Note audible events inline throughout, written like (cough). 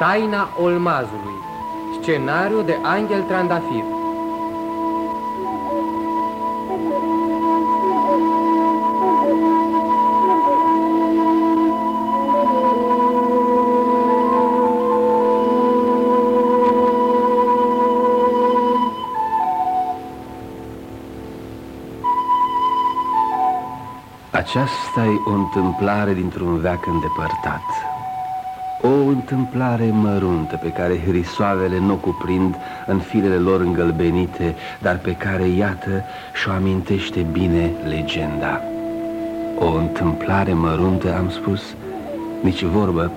Taina Olmazului. Scenariu de Angel Trandafir. Aceasta e o întâmplare dintr-un veac îndepărtat O întâmplare măruntă pe care hrisoavele nu o cuprind în firele lor îngălbenite Dar pe care, iată, și-o amintește bine legenda. O întâmplare măruntă, am spus, nici vorbă.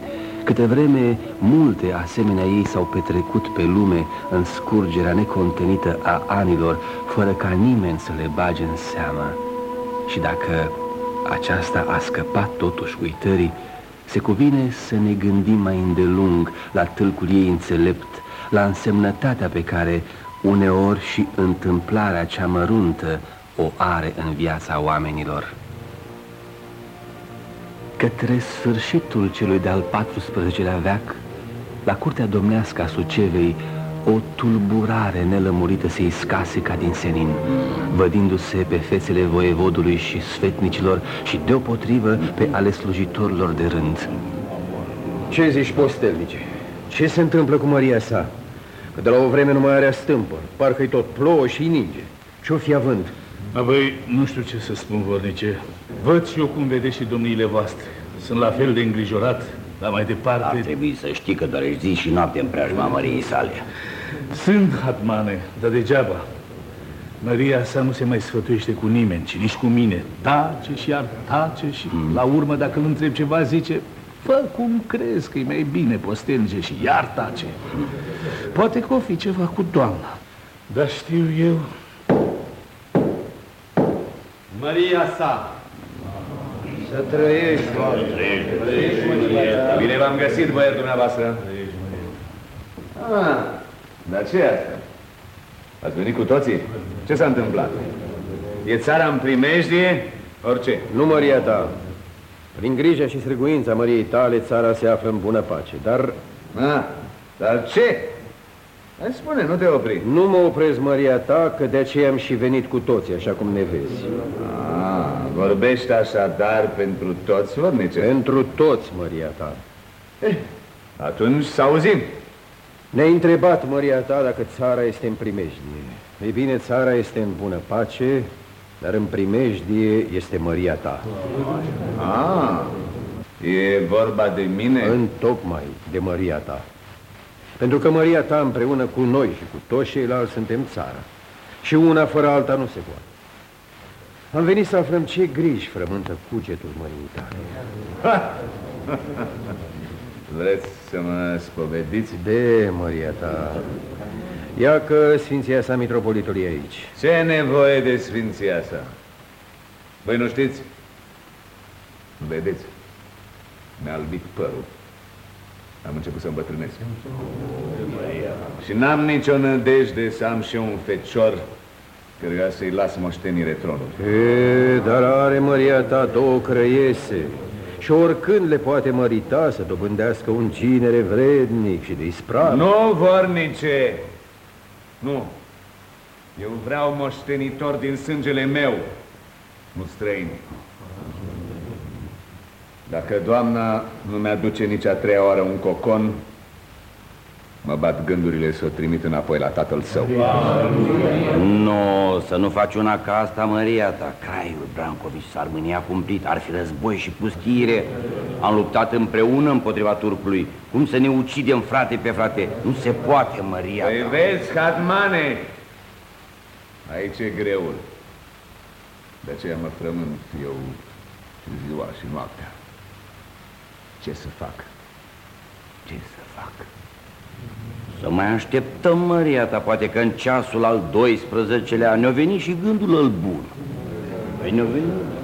Câte vreme multe asemenea ei s-au petrecut pe lume în scurgerea necontenită a anilor Fără ca nimeni să le bage în seamă. Și dacă aceasta a scăpat totuși uitării, se cuvine să ne gândim mai îndelung la tâlcul ei înțelept, la însemnătatea pe care uneori și întâmplarea cea măruntă o are în viața oamenilor. Către sfârșitul celui de-al 14-lea veac, la curtea domnească a Sucevei, o tulburare nelămurită se iscase ca din senin, vădindu-se pe fețele voievodului și sfetnicilor și deopotrivă pe ale slujitorilor de rând. Ce zici, postelnice? Ce se întâmplă cu Maria sa? Că de la o vreme nu mai are stâmpă, parcă-i tot plouă și ninge. Ce-o fi având? Apoi, nu știu ce să spun, vornice. Văd și eu cum vedeți și domniile voastre. Sunt la fel de îngrijorat, dar mai departe... Ar trebui să știi că dorești zi și noapte în preajma Măriei sale. Sunt, Hatmane, dar degeaba. Maria sa nu se mai sfătuiește cu nimeni, ci nici cu mine. Tace și iar tace și mm. la urmă, dacă îl întreb ceva, zice Fă cum crezi că e mai bine, postelge și iar tace. Poate că o fi ceva cu doamna. Dar știu eu... Maria sa! Să trăiești, Doamne! Bine v-am găsit, băieți dumneavoastră! Ah, dar ce asta? Ați venit cu toții? Ce s-a întâmplat? E țara în primejdie? Orice. Nu, Maria ta. Prin grija și sârguința Măriei tale, țara se află în bună pace, dar... Ah, dar ce? Hai spune, nu te opri. Nu mă opresc, Maria ta, că de aceea am și venit cu toții, așa cum ne vezi. Ah, vorbești așadar pentru toți, vornice? Pentru toți, Maria ta. Eh, atunci să auzim. Ne-ai întrebat, Maria ta, dacă țara este în primejdie. Ei bine, țara este în bună pace, dar în primejdie este Maria ta. Ah, e vorba de mine? În tocmai de Maria ta. Pentru că Maria ta împreună cu noi și cu toți ceilalți suntem țara. Și una fără alta nu se poate. Am venit să aflăm ce griji frământă cugetul Măriei tale. (laughs) Vreți să mă spovediți? De, Maria ta. Ia că Sfinția sa Mitropolitul e aici. Ce nevoie de Sfinția sa? Voi nu știți? Vedeți? Mi-a albit părul. Am început să îmbătrânesc. Și n-am nicio nădejde să am și un fecior căruia să-i las moștenire tronul. E, dar are Maria ta două crăiese și oricând le poate mărita să dobândească un cinere vrednic și de ispravă. Nu, vornice! Nu. Eu vreau moștenitor din sângele meu, nu străin. Dacă doamna nu mi-aduce nici a treia oară un cocon, mă bat gândurile să o trimit înapoi la tatăl său. Nu, să nu faci una ca asta, Maria ta. Craiul Brancovici s-ar mânia cumplit, ar fi război și pustiire. Am luptat împreună împotriva turcului. Cum să ne ucidem frate pe frate? Nu se poate, Maria Păi vezi, Hatmane, aici e greul. De aceea mă frământ eu ziua și noaptea. Ce să fac? Ce să fac? Să mai așteptăm, Maria ta, poate că în ceasul al 12-lea ne-a venit și gândul îl bun. Păi ne-a venit.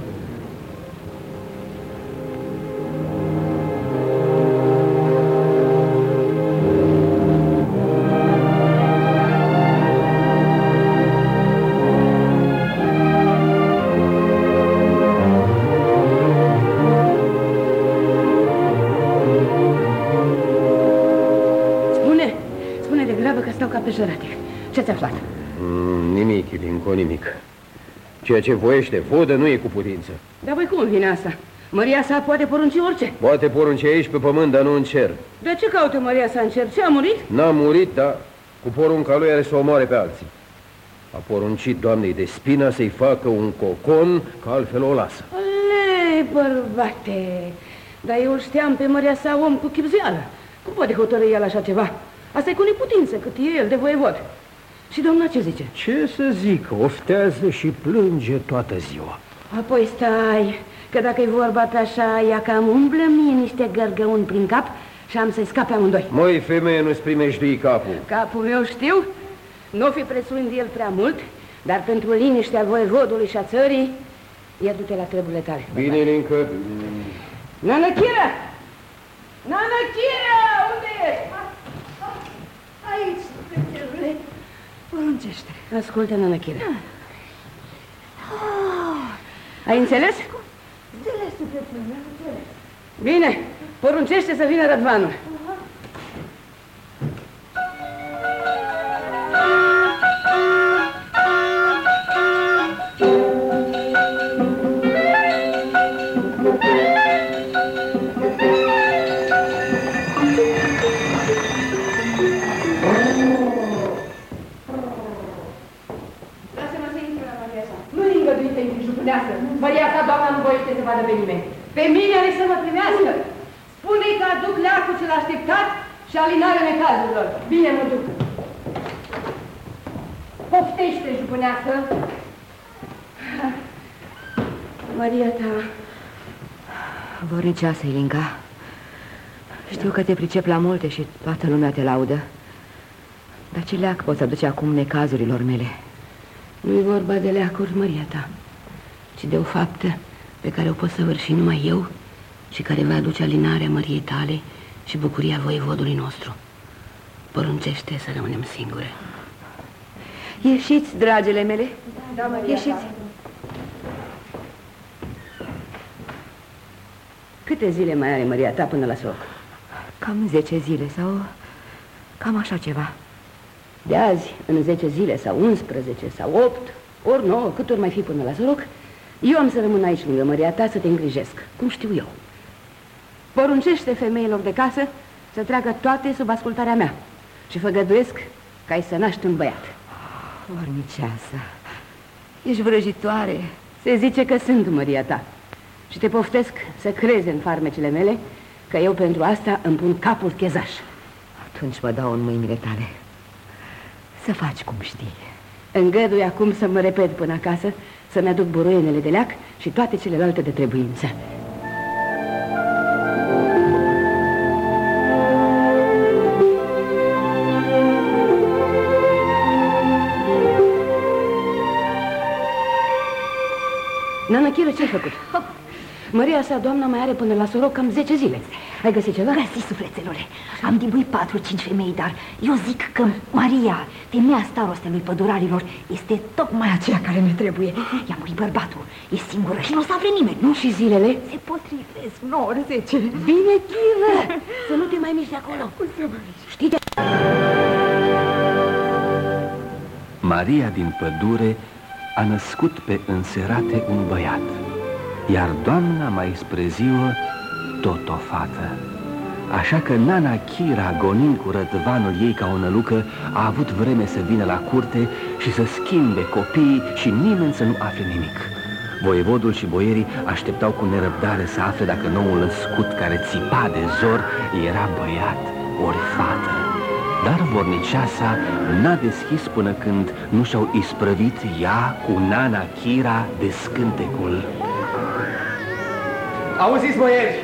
Pe jăratic. Ce-ți aflat? Mm, nimic, Ilinco, nimic. Ceea ce voiește vodă nu e cu putință. Dar voi cum vine asta? Maria sa poate porunci orice. Poate porunce aici pe pământ, dar nu în cer. De ce caută Maria sa în cer? Ce a murit? N-a murit, dar cu porunca lui are să omoare pe alții. A poruncit doamnei de spina să-i facă un cocon, că altfel o lasă. Ale, bărbate! Dar eu îl știam pe Maria sa om cu chipzeală. Cum poate hotărâi el așa ceva? Asta e cu neputință, cât e el de voievod. Și doamna ce zice? Ce să zic, oftează și plânge toată ziua. Apoi stai, că dacă e vorba pe așa, ea cam umblă mie niște gărgăuni prin cap și am să-i scape amândoi. Măi, femeie, nu-ți primești capul. Capul meu știu, nu o fi prețuind el prea mult, dar pentru liniștea voievodului și a țării, ia du-te la treburile tale. Bine, Lincă. Nanăchiră! Nanăchiră! Unde ești? Aici, sufletele, poruncește. Ascultă, Nanăchiră. Ai înțeles? Înțeles, sufletele, am înțeles. Bine, poruncește să vină Rădvanul. Lasă-mă jupunească. Maria sa, doamna, nu voiește să vadă pe nimeni. Pe mine are să mă primească. Spune-i că aduc leacul cel așteptat și alinarea necazurilor. Bine, mă duc. Poftește, jupunească. Maria ta, Vorniceasă, Ilinca. Știu că te pricep la multe și toată lumea te laudă. Dar ce leac poți aduce acum necazurilor mele? nu-i vorba de leacuri, Maria ta, ci de o faptă pe care o pot săvârși numai eu și care va aduce alinarea Măriei tale și bucuria voievodului nostru. Poruncește să rămânem singure. Ieșiți, dragele mele. Da, Ieșiți. Câte zile mai are Maria ta până la soc? Cam 10 zile sau cam așa ceva. De azi, în 10 zile, sau 11, sau 8, ori 9, cât ori mai fi până la soroc, eu am să rămân aici lângă Maria ta să te îngrijesc, cum știu eu. Poruncește femeilor de casă să treacă toate sub ascultarea mea și făgăduiesc ca ai să naști un băiat. Vorniceasă, ești vrăjitoare. Se zice că sunt Maria ta și te poftesc să crezi în farmecele mele că eu pentru asta îmi pun capul chezaș. Atunci mă dau în mâinile tale. Să faci cum știi. Îngădui acum să mă repet până acasă, să-mi aduc buruienele de leac și toate celelalte de trebuință. Nana Chiră, ce-ai făcut? Maria sa, doamna, mai are până la soroc cam 10 zile. Ai găsit ceva? Găsi, sufletelule. Am dibuit patru-cinci femei, dar eu zic că Maria, femeia starostelui pădurarilor, este tocmai aceea care mi trebuie. I-a murit bărbatul, e singură și nu o să afle nimeni. Nu și zilele? Se potrivesc, 9, 10. Bine, Chiră! Să nu te mai miști de acolo. Știi de... Maria din pădure a născut pe înserate un băiat, iar doamna mai spre ziua tot o fată. Așa că Nana Chira, gonind cu rădvanul ei ca o nălucă, a avut vreme să vină la curte și să schimbe copiii și nimeni să nu afle nimic. Voievodul și boierii așteptau cu nerăbdare să afle dacă noul născut care țipa de zor era băiat ori fată. Dar vorniceasa n-a deschis până când nu și-au isprăvit ea cu Nana Chira de scântecul. Auziți, boieri?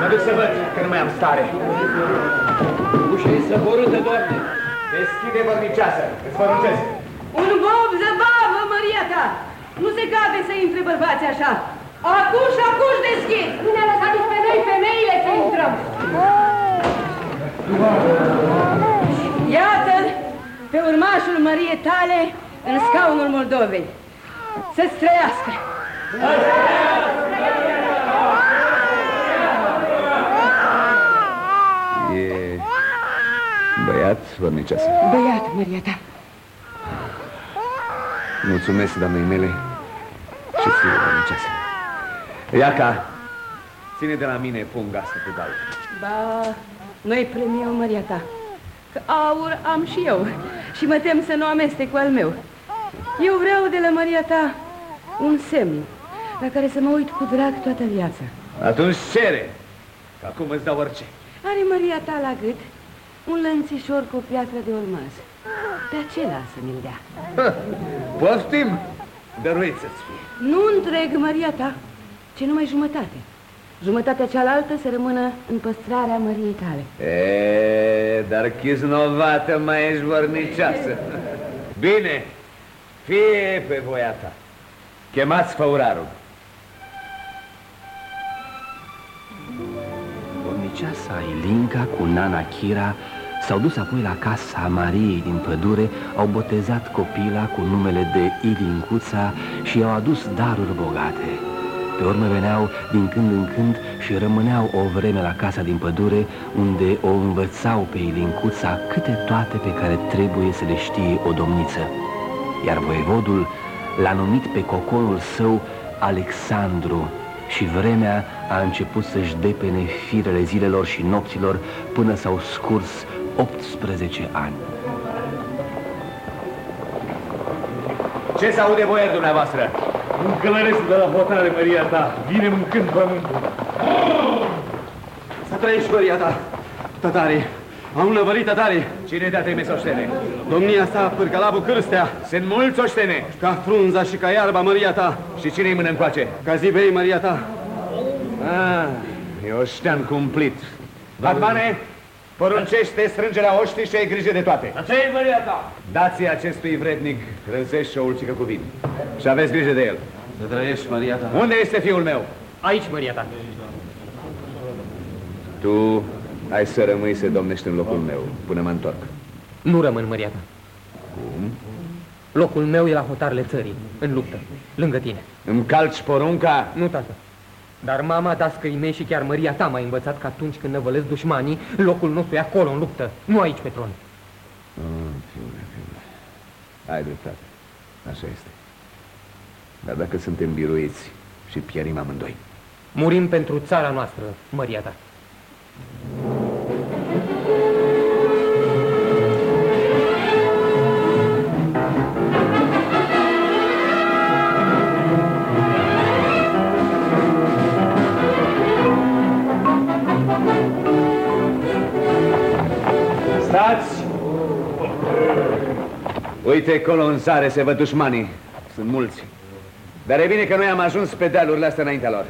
Mă duc să văd, că nu mai am stare. Ușa e săborâtă, doamne. Deschide vărniceasă, îți poruncesc. Un bob zăbavă, Maria ta! Nu se cade să intre bărbații așa! Acuși, acuși deschid! Nu ne-a lăsat nici pe noi, femeile, să intrăm! Iată pe urmașul Măriei tale în scaunul Moldovei. Să-ți trăiască! E băiat vărniceasă. Băiat, Maria ta. Mulțumesc, doamnei mele și ție, vărniceasă. Iaca, ține de la mine punga asta cu dau. Ba, noi premiu, Maria ta. Că aur am și eu și mă tem să nu amestec cu al meu. Eu vreau de la Maria ta un semn la care să mă uit cu drag toată viața. Atunci cere, că acum îți dau orice. Are Maria ta la gât un lănțișor cu o piatră de urmaz. Pe acela să mi-l dea. Poftim? Dăruiți să-ți fie. Nu întreg Maria ta, ci numai jumătate. Jumătatea cealaltă să rămână în păstrarea măriei tale. E, dar chiznovată mai ești vărniceasă. Bine, fie pe voia ta. Chemați făurarul. Borniceasa Ilinca cu nana Chira s-au dus apoi la casa Mariei din pădure, au botezat copila cu numele de Ilincuța și i-au adus daruri bogate. Pe urmă veneau din când în când și rămâneau o vreme la casa din pădure, unde o învățau pe Ilincuța câte toate pe care trebuie să le știe o domniță. Iar voievodul l-a numit pe coconul său Alexandru și vremea a început să-și depene firele zilelor și nopților până s-au scurs 18 ani. Ce se aude voier dumneavoastră? Un călăresc de la hotare, Maria ta, vine mâncând pământul. Să trăiești, Maria ta, tătarii. Am năvălit tătarii. Cine te-a trimis oștene? Domnia sa, pârcălabul cârstea, Sunt mulți oștene. ca frunza și ca iarba, Maria ta. Și cine-i mână încoace? Ca zibei, Maria ta. Ah, e oștean cumplit. Batmane, poruncește strângerea oștii și ai grijă de toate. Ce e Maria ta? Dați acestui vrednic răzești și o ulcică cu vin. Și aveți grijă de el. Să trăiești, Maria ta. Unde este fiul meu? Aici, Maria ta. Tu ai să rămâi să domnești în locul meu până mă întorc. Nu rămân, Maria ta. Cum? Locul meu e la hotarele țării, în luptă, lângă tine. Îmi calci porunca? Nu, tată. Dar mama, dascăii mei și chiar Maria ta m-a învățat că atunci când năvălesc dușmanii, locul nostru e acolo, în luptă, nu aici pe tron. Ah, fiule, fiule. Ai dreptate. Așa este. Dar dacă suntem biruiți și pierim amândoi. Murim pentru țara noastră, Maria ta. Stați! Uite, acolo în sare se văd dușmanii. Sunt mulți. Dar e bine că noi am ajuns pe dealurile astea înaintea lor.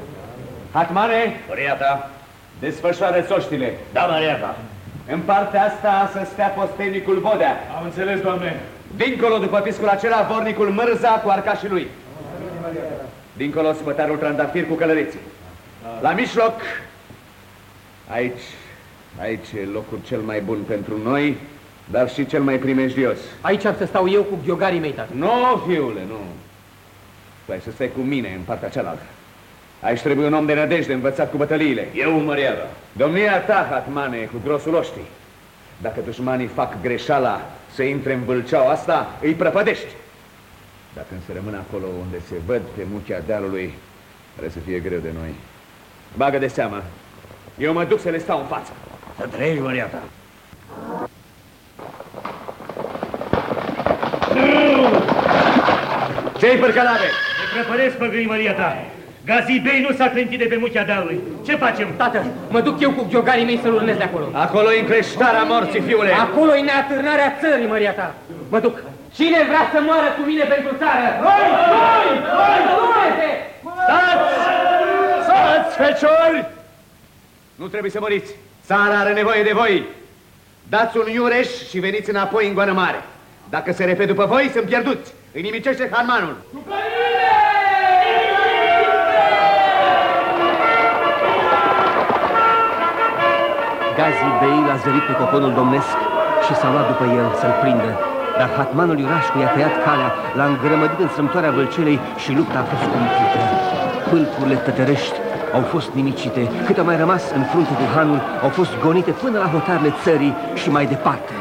Hatmane, Maria ta? desfășoară țoștile. Da, Maria ta. În partea asta să stea postenicul Bodea. Am înțeles, doamne. Dincolo, după piscul acela, vornicul Mârza cu arcașii lui. Dincolo, spătarul Trandafir cu călăreții. La mijloc, aici, aici e locul cel mai bun pentru noi, dar și cel mai primejdios. Aici ar să stau eu cu ghiogarii mei, tată. Nu, fiule, nu. Tu ai să stai cu mine în partea cealaltă. Aici trebuie un om de nădejde învățat cu bătăliile. Eu, Maria ta. Domnia ta, Hatmane, cu grosul oștii. Dacă dușmanii fac greșeala să intre în vâlceaua asta, îi prăpădești. Dacă însă rămân acolo unde se văd pe muchea dealului, trebuie să fie greu de noi. Bagă de seamă. Eu mă duc să le stau în față. Să trăiești, Maria ta. Ce-i părcălare? Ne prăpăresc, păgâi, Maria ta. Gazibei nu s-a clintit de pe muchea dealului. Ce facem? Tată, mă duc eu cu ghiogarii mei să-l urnez de acolo. Acolo e încreștarea morții, fiule. Acolo e neatârnarea țării, Maria ta. Mă duc. Cine vrea să moară cu mine pentru țară? Noi! Noi! Noi! Stați! Stați, feciori! Nu trebuie să măriți. Țara are nevoie de voi. Dați un iureș și veniți înapoi în goană mare. Dacă se repede după voi, sunt pierduți. Îi nimicește Hanmanul. Gazi Bey l-a zărit pe coconul domnesc și s-a luat după el să-l prindă. Dar hatmanul Iurașcu i-a tăiat calea, l-a îngrămădit în strâmtoarea vâlcelei și lupta a fost cumplită. Pâlcurile tătărești au fost nimicite, cât a mai rămas în frunte cu hanul au fost gonite până la hotarele țării și mai departe.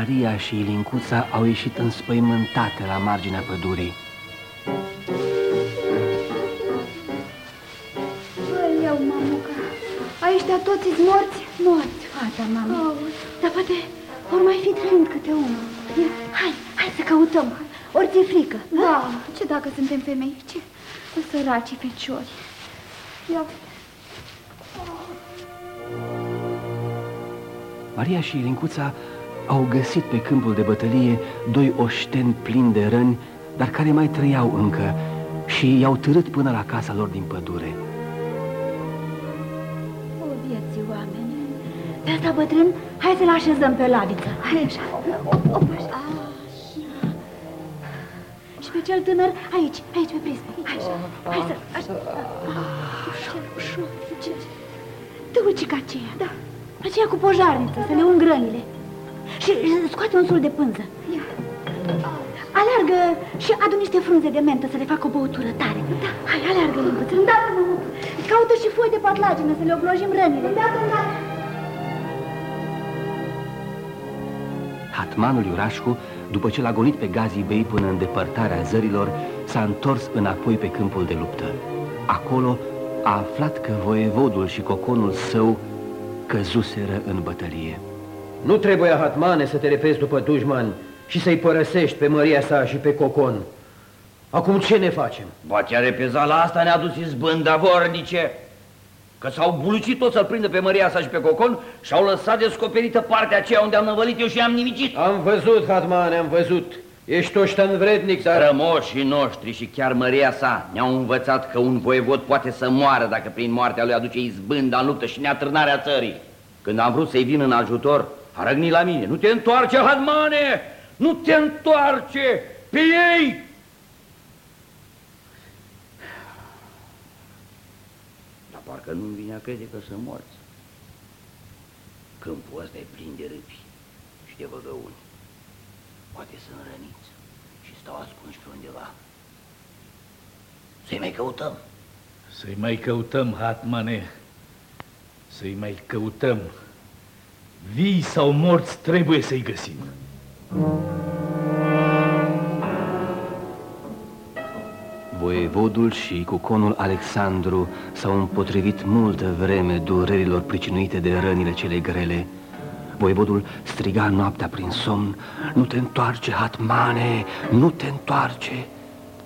Maria și Ilincuța au ieșit înspăimântate la marginea pădurii. Aoleu, mamuca, ăștia toți morți? Morți, fata, mamă. Oh. Dar poate ori mai fi trăind câte unul. Hai, hai să căutăm. Ori ți-e frică? Da, ce dacă suntem femei? Ce? Săracii feciori. Ia Maria și Lincuța au găsit pe câmpul de bătălie doi oșteni plini de răni, dar care mai trăiau încă și i-au târât până la casa lor din pădure. O, vieții oameni, pe asta bătrân, hai să-l așezăm pe laviță. Hai așa. Op, op, așa. Și pe cel tânăr, aici, aici pe prisme. Așa, hai să, așa. Ușor, ușor, ce? Te uiți ca aceea. Da. Aceea cu pojarniță, să le ung rănile. Și scoate un sul de pânză. Ia. Alargă și adu niște frunze de mentă să le facă o băutură tare. Da. Hai, alargă, Lâncuță. Îndată, mă. Caută și foi de patlagină să le oblojim rănile. Îndată, îndată. Hatmanul Iurașcu, după ce l-a gonit pe Gazii Bey până în depărtarea zărilor, s-a întors înapoi pe câmpul de luptă. Acolo a aflat că voievodul și coconul său căzuseră în bătălie. Nu trebuie, Hatmane, să te repezi după dușman și să-i părăsești pe Maria sa și pe Cocon. Acum ce ne facem? Ba chiar repeza la asta ne-a dus izbânda vornice. Că s-au bulucit tot să-l prindă pe Maria sa și pe Cocon și au lăsat descoperită partea aceea unde am năvălit eu și am nimicit. Am văzut, Hatmane, am văzut. Ești oștan vrednic, dar... Rămoșii noștri și chiar Maria sa ne-au învățat că un voievod poate să moară dacă prin moartea lui aduce izbânda în luptă și neatârnarea țării. Când am vrut să-i vin în ajutor, a răgnit la mine. Nu te întoarce, Hadmane! Nu te întoarce! Pe ei! Dar parcă nu-mi vine a crede că sunt morți. Câmpul ăsta e plin de râpi și de văgăuni. Poate sunt răniți și stau ascunși pe undeva. Să-i mai căutăm. Să-i mai căutăm, Hatmane. Să-i mai căutăm. Vii sau morți trebuie să-i găsim. Voievodul și cuconul Alexandru s-au împotrivit multă vreme durerilor pricinuite de rănile cele grele. Voievodul striga noaptea prin somn, nu te întoarce, Hatmane, nu te întoarce.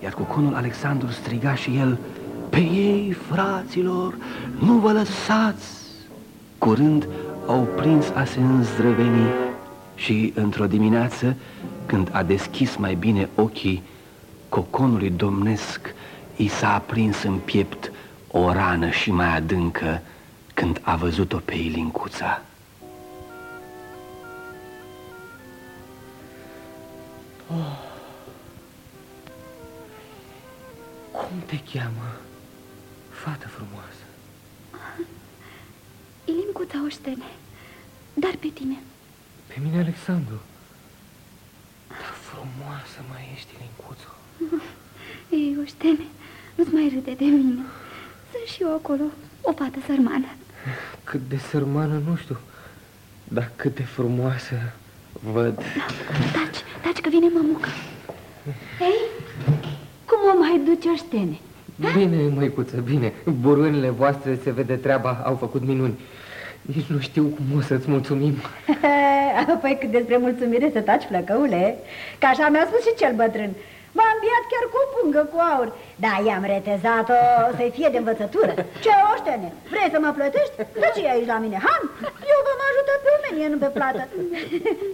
Iar cuconul Alexandru striga și el, pe ei, fraților, nu vă lăsați. Curând au prins a se înzdrăveni și într-o dimineață, când a deschis mai bine ochii, coconului domnesc i s-a aprins în piept o rană și mai adâncă când a văzut-o pe Ilincuța. Oh. Cum te cheamă, fată frumoasă? Ilincuța Oștene, dar pe tine. Pe mine, Alexandru. Dar frumoasă mai ești, Ilincuță. (laughs) Ei, Oștene, nu-ți mai râde de mine. Sunt și eu acolo, o fată sărmană. (laughs) Cât de sărmană, nu știu, dar cât de frumoasă văd. Taci, taci că vine mămuca. Ei, cum o mai duce Oștene? Bine, măicuță, bine. Burânile voastre, se vede treaba, au făcut minuni. Nici nu știu cum o să-ți mulțumim. (laughs) păi cât despre mulțumire să taci, flăcăule, că așa mi-a spus și cel bătrân. M-a înviat chiar cu o pungă cu aur Da, i-am retezat-o să-i fie de învățătură Ce oștene, vrei să mă plătești? De ce aici la mine, Han? Eu v-am ajutat pe omenie, nu pe plată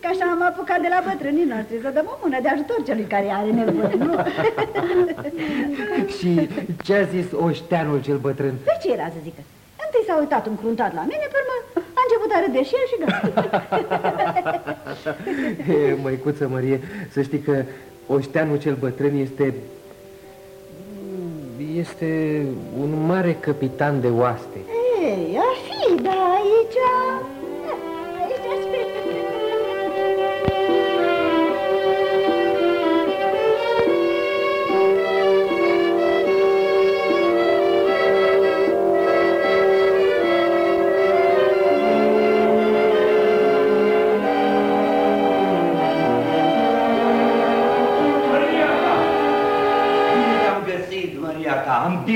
Că așa am apucat de la bătrânii noștri Să dăm o mână de ajutor celui care are nevoie, nu? (laughs) Și ce a zis oșteanul cel bătrân? Pe ce era să zică? Întâi s-a uitat încruntat la mine, pe urmă a început a râde și el și gata (laughs) Măicuță Mărie, să știi că Oșteanul cel bătrân este... Este un mare capitan de oaste. Ei,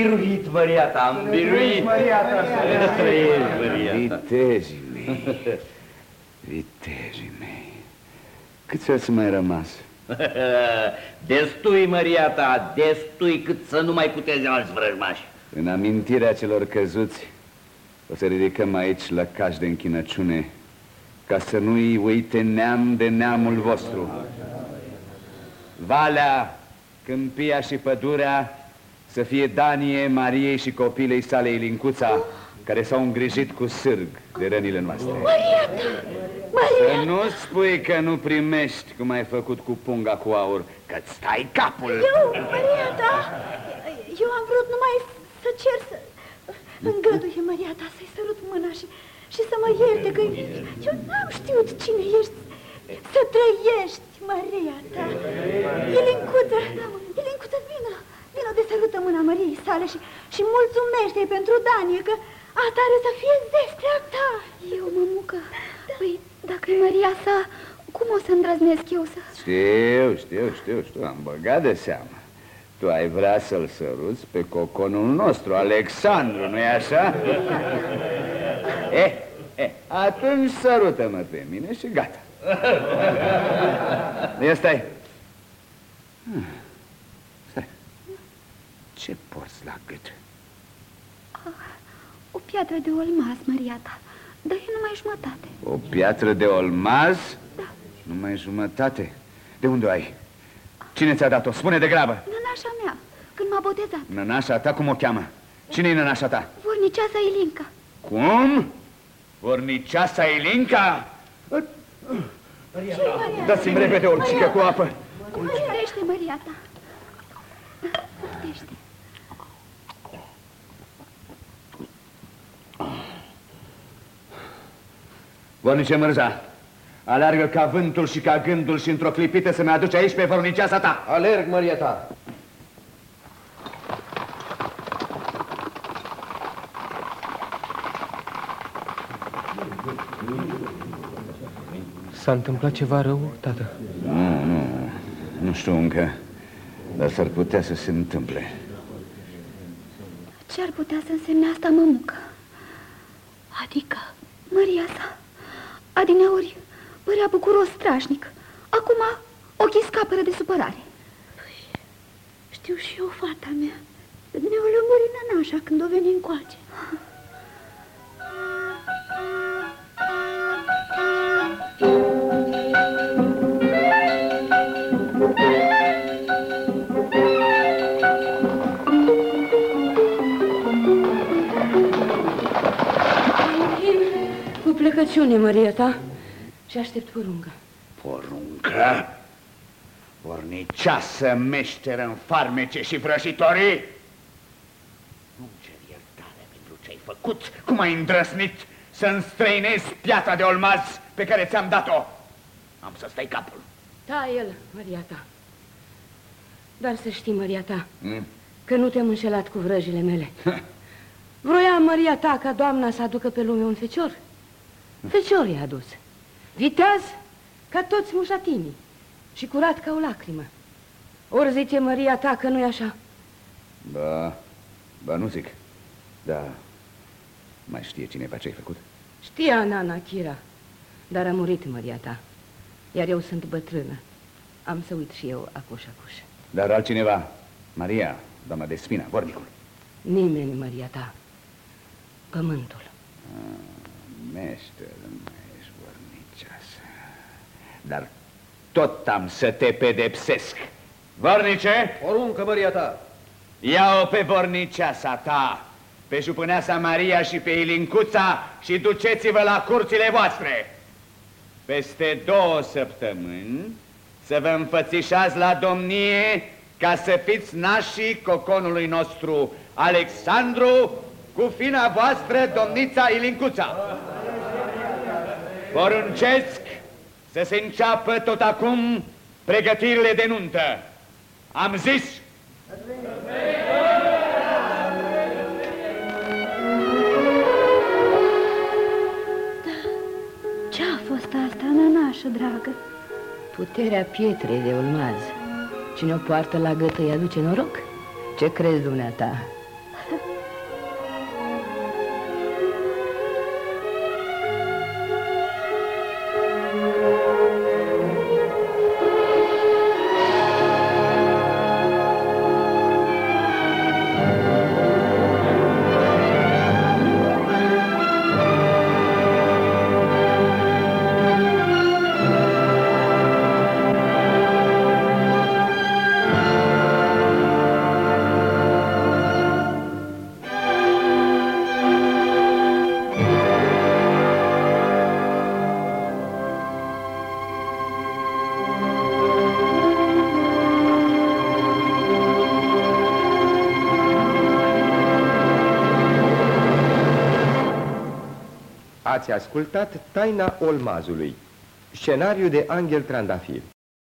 biruit, Maria ta, am biruit. Maria ta, să trăiești, Maria ta. Vitejii mei, vitejii mei, câți ați mai rămas? (laughs) Destui, Maria ta, destui cât să nu mai putezi alți vrăjmași. În amintirea celor căzuți, o să ridicăm aici la caș de închinăciune, ca să nu-i uite neam de neamul vostru. Valea, câmpia și pădurea să fie Danie, Mariei și copilei sale Ilincuța, care s-au îngrijit cu sârg de rănile noastre. Maria ta! Maria! Să nu spui că nu primești cum ai făcut cu punga cu aur, că-ți stai capul. Eu, Maria ta, eu am vrut numai să cer să... Îngăduie, Maria ta, să-i sărut mâna și, și să mă ierte, că eu n-am știut cine ești. Să trăiești, Maria ta. Elincuță, Elincuță, vină, vină de sărută mâna Mariei sale și, și mulțumește-i pentru Danie, că asta are să fie zestrea ta. Eu, mămucă, păi dacă-i Maria sa, cum o să îndrăznesc eu să... Știu, știu, știu, știu, am băgat de seamă. Tu ai vrea să-l săruți pe coconul nostru, Alexandru, nu-i așa? (laughs) eh, eh, atunci sărută-mă pe mine și gata. (laughs) Ia stai. Hmm. Stai. Ce porți la gât? O piatră de olmaz, Maria ta, dar e numai jumătate. O piatră de olmaz? Da. Numai jumătate? De unde o ai? Cine ți-a dat-o? Spune de grabă. Nănașa mea, când m-a botezat. Nănașa ta, cum o cheamă? Cine e nănașa ta? Vorniceasa Ilinca. Cum? Vorniceasa Ilinca? Dați-mi repede o cică cu apă. Poftește, Maria ta. Vornice Mărza, alargă ca vântul și ca gândul și într-o clipită să-mi aduci aici pe vorniceasa ta. Alerg, Maria ta. S-a întâmplat ceva rău, tată? Nu, nu, nu știu încă, dar s-ar putea să se întâmple. Ce ar putea să însemne asta, mămucă? Adică, Maria sa, adineori părea bucuros strașnic. Acum ochii scapără de supărare. Păi, știu și eu, fata mea. Ne-o lămuri nănașa când o veni încoace. Plecăciune, Maria ta, și aștept poruncă. Poruncă? Vorniceasă meșteră în farmece și vrăjitorii? Nu-mi cer iertare pentru ce ai făcut, cum ai îndrăsnit să înstrăinezi piatra de olmaz pe care ți-am dat-o. Am să stai capul. Da, el, Maria ta. Dar să știi, Maria ta, Mm? că nu te-am înșelat cu vrăjile mele. Vroia Maria ta ca doamna să aducă pe lume un fecior. Fecior i-a adus. Viteaz ca toți mușatinii și curat ca o lacrimă. Ori zice Maria ta că nu-i așa. Ba, ba nu zic. Da, mai știe cineva ce ai făcut? Știa Nana Chira, dar a murit Maria ta. Iar eu sunt bătrână. Am să uit și eu acuș-acuș. Dar altcineva, Maria, doamna de spina, vornicul. Nimeni, Maria ta. Pământul. Meșter, nu ești vorniceasă. Dar tot am să te pedepsesc. Vornice, Poruncă, Maria ta. ia-o pe vorniceasa ta, pe jupâneasa Maria și pe Ilincuța și duceți-vă la curțile voastre. Peste două săptămâni să vă înfățișați la domnie ca să fiți nașii coconului nostru, Alexandru, cu fina voastră, domnița Ilincuța. Poruncesc să se înceapă tot acum pregătirile de nuntă. Am zis? Ce-a fost asta, nănașă, dragă? Puterea pietrei de olmaz. Cine o poartă la gâtă îi aduce noroc. Ce crezi dumneata? Ați ascultat Taina Olmazului, scenariu de Angel Trandafir.